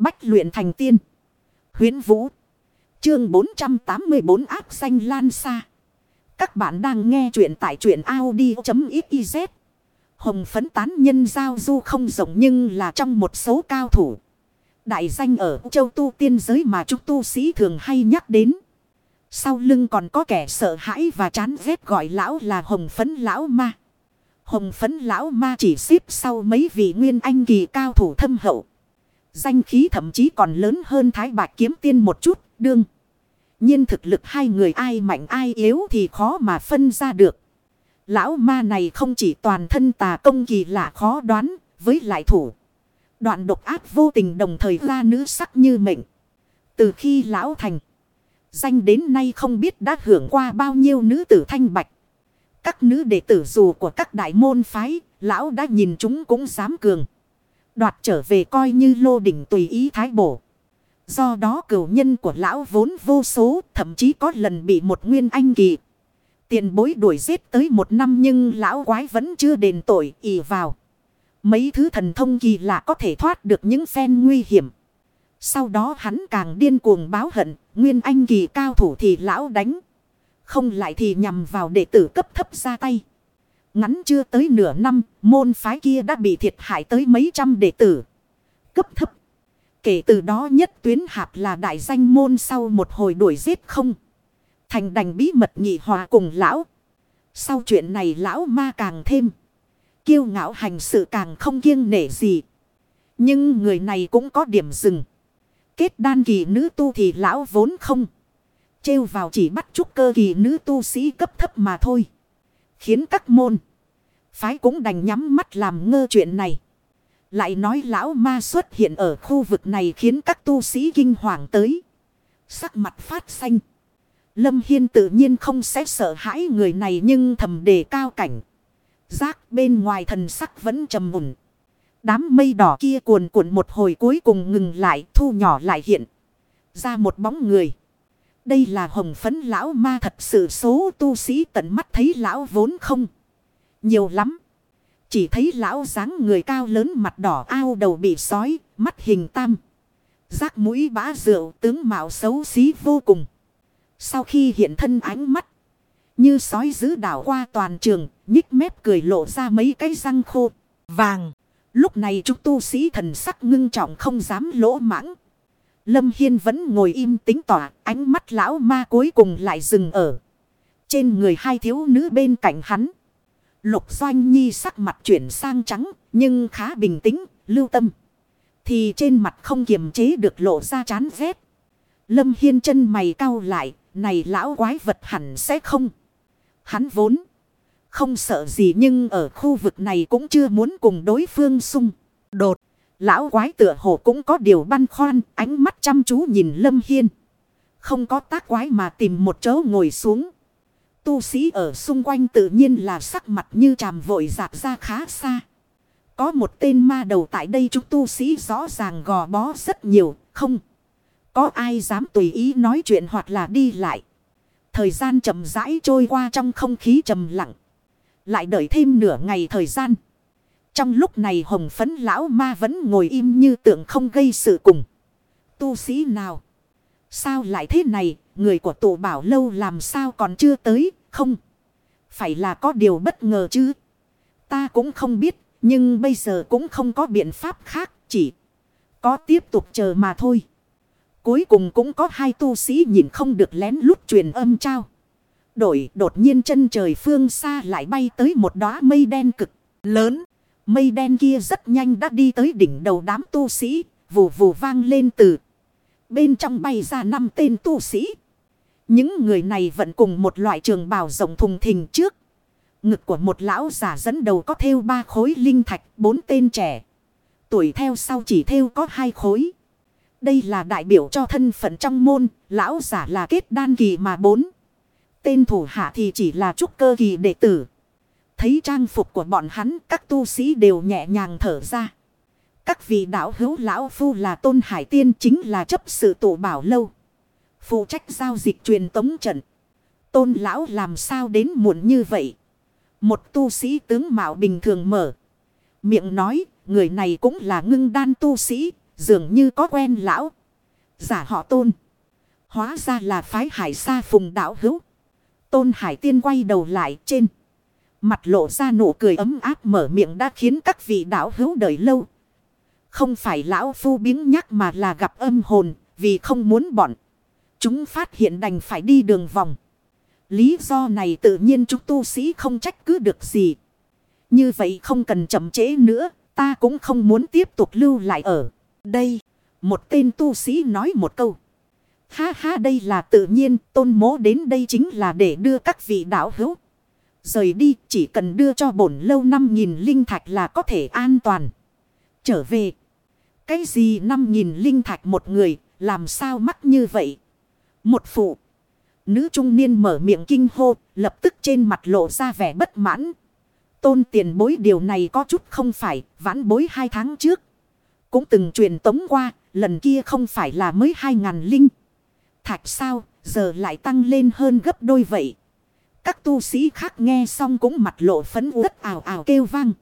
Bách luyện thành tiên. Huyến Vũ. Chương 484 áp xanh lan xa. Các bạn đang nghe truyện tại truyện Audi.xyz. Hồng phấn tán nhân giao du không rộng nhưng là trong một số cao thủ. Đại danh ở châu tu tiên giới mà chúng tu sĩ thường hay nhắc đến. Sau lưng còn có kẻ sợ hãi và chán ghét gọi lão là hồng phấn lão ma. Hồng phấn lão ma chỉ xếp sau mấy vị nguyên anh kỳ cao thủ thâm hậu. Danh khí thậm chí còn lớn hơn thái bạch kiếm tiên một chút, đương. nhiên thực lực hai người ai mạnh ai yếu thì khó mà phân ra được. Lão ma này không chỉ toàn thân tà công kỳ lạ khó đoán, với lại thủ. Đoạn độc ác vô tình đồng thời ra nữ sắc như mệnh. Từ khi lão thành, danh đến nay không biết đã hưởng qua bao nhiêu nữ tử thanh bạch. Các nữ đệ tử dù của các đại môn phái, lão đã nhìn chúng cũng dám cường. Đoạt trở về coi như lô đỉnh tùy ý thái bổ. Do đó cửu nhân của lão vốn vô số, thậm chí có lần bị một nguyên anh kỳ. Tiền bối đuổi giết tới một năm nhưng lão quái vẫn chưa đền tội ỉ vào. Mấy thứ thần thông kỳ lạ có thể thoát được những phen nguy hiểm. Sau đó hắn càng điên cuồng báo hận, nguyên anh kỳ cao thủ thì lão đánh. Không lại thì nhằm vào đệ tử cấp thấp ra tay. Ngắn chưa tới nửa năm, môn phái kia đã bị thiệt hại tới mấy trăm đệ tử. Cấp thấp. Kể từ đó nhất tuyến hạp là đại danh môn sau một hồi đuổi giết không. Thành đành bí mật nhị hòa cùng lão. Sau chuyện này lão ma càng thêm. Kiêu ngạo hành sự càng không kiêng nể gì. Nhưng người này cũng có điểm dừng. Kết đan kỳ nữ tu thì lão vốn không. Trêu vào chỉ bắt chút cơ kỳ nữ tu sĩ cấp thấp mà thôi. Khiến các môn. Phái cũng đành nhắm mắt làm ngơ chuyện này. Lại nói lão ma xuất hiện ở khu vực này khiến các tu sĩ kinh hoàng tới. Sắc mặt phát xanh. Lâm Hiên tự nhiên không sẽ sợ hãi người này nhưng thầm đề cao cảnh. Giác bên ngoài thần sắc vẫn trầm mùn. Đám mây đỏ kia cuồn cuộn một hồi cuối cùng ngừng lại, thu nhỏ lại hiện. Ra một bóng người. Đây là hồng phấn lão ma thật sự số tu sĩ tận mắt thấy lão vốn không. Nhiều lắm. Chỉ thấy lão dáng người cao lớn mặt đỏ ao đầu bị sói, mắt hình tam. Giác mũi bã rượu tướng mạo xấu xí vô cùng. Sau khi hiện thân ánh mắt. Như sói giữ đảo qua toàn trường, nhích mép cười lộ ra mấy cái răng khô, vàng. Lúc này chúng tu sĩ thần sắc ngưng trọng không dám lỗ mãng. Lâm Hiên vẫn ngồi im tính tỏa, ánh mắt lão ma cuối cùng lại dừng ở. Trên người hai thiếu nữ bên cạnh hắn. Lục Doanh Nhi sắc mặt chuyển sang trắng, nhưng khá bình tĩnh, lưu tâm. Thì trên mặt không kiềm chế được lộ ra chán ghét. Lâm Hiên chân mày cau lại, này lão quái vật hẳn sẽ không. Hắn vốn không sợ gì nhưng ở khu vực này cũng chưa muốn cùng đối phương xung. Đột, lão quái tựa hồ cũng có điều băn khoăn, ánh mắt chăm chú nhìn Lâm Hiên. Không có tác quái mà tìm một chỗ ngồi xuống. Tu sĩ ở xung quanh tự nhiên là sắc mặt như tràm vội dạt ra khá xa. Có một tên ma đầu tại đây chúng tu sĩ rõ ràng gò bó rất nhiều, không. Có ai dám tùy ý nói chuyện hoặc là đi lại. Thời gian chậm rãi trôi qua trong không khí trầm lặng. Lại đợi thêm nửa ngày thời gian. Trong lúc này hồng phấn lão ma vẫn ngồi im như tượng không gây sự cùng. Tu sĩ nào? Sao lại thế này? Người của tổ bảo lâu làm sao còn chưa tới? Không. Phải là có điều bất ngờ chứ? Ta cũng không biết. Nhưng bây giờ cũng không có biện pháp khác. Chỉ có tiếp tục chờ mà thôi. Cuối cùng cũng có hai tu sĩ nhìn không được lén lút truyền âm trao. Đổi đột nhiên chân trời phương xa lại bay tới một đóa mây đen cực lớn. Mây đen kia rất nhanh đã đi tới đỉnh đầu đám tu sĩ. Vù vù vang lên từ. Bên trong bay ra năm tên tu sĩ. Những người này vẫn cùng một loại trường bào rộng thùng thình trước. Ngực của một lão giả dẫn đầu có theo ba khối linh thạch, bốn tên trẻ. Tuổi theo sau chỉ theo có hai khối. Đây là đại biểu cho thân phận trong môn, lão giả là kết đan kỳ mà bốn. Tên thủ hạ thì chỉ là trúc cơ kỳ đệ tử. Thấy trang phục của bọn hắn, các tu sĩ đều nhẹ nhàng thở ra. Các vị đạo hữu lão phu là tôn hải tiên chính là chấp sự tổ bảo lâu. Phụ trách giao dịch truyền tống trận. Tôn lão làm sao đến muộn như vậy? Một tu sĩ tướng mạo bình thường mở. Miệng nói, người này cũng là ngưng đan tu sĩ, dường như có quen lão. Giả họ tôn. Hóa ra là phái hải sa phùng đạo hữu. Tôn hải tiên quay đầu lại trên. Mặt lộ ra nụ cười ấm áp mở miệng đã khiến các vị đạo hữu đợi lâu. Không phải lão phu biếng nhắc mà là gặp âm hồn vì không muốn bọn. Chúng phát hiện đành phải đi đường vòng. Lý do này tự nhiên chúng tu sĩ không trách cứ được gì. Như vậy không cần chậm trễ nữa, ta cũng không muốn tiếp tục lưu lại ở đây. Một tên tu sĩ nói một câu. Ha ha đây là tự nhiên, tôn mố đến đây chính là để đưa các vị đạo hữu. Rời đi, chỉ cần đưa cho bổn lâu năm nghìn linh thạch là có thể an toàn. Trở về. Cái gì năm nghìn linh thạch một người, làm sao mắc như vậy? Một phụ. Nữ trung niên mở miệng kinh hô, lập tức trên mặt lộ ra vẻ bất mãn. Tôn tiền bối điều này có chút không phải, vãn bối hai tháng trước. Cũng từng truyền tống qua, lần kia không phải là mới hai ngàn linh. Thạch sao, giờ lại tăng lên hơn gấp đôi vậy. Các tu sĩ khác nghe xong cũng mặt lộ phấn uất ảo ảo kêu vang.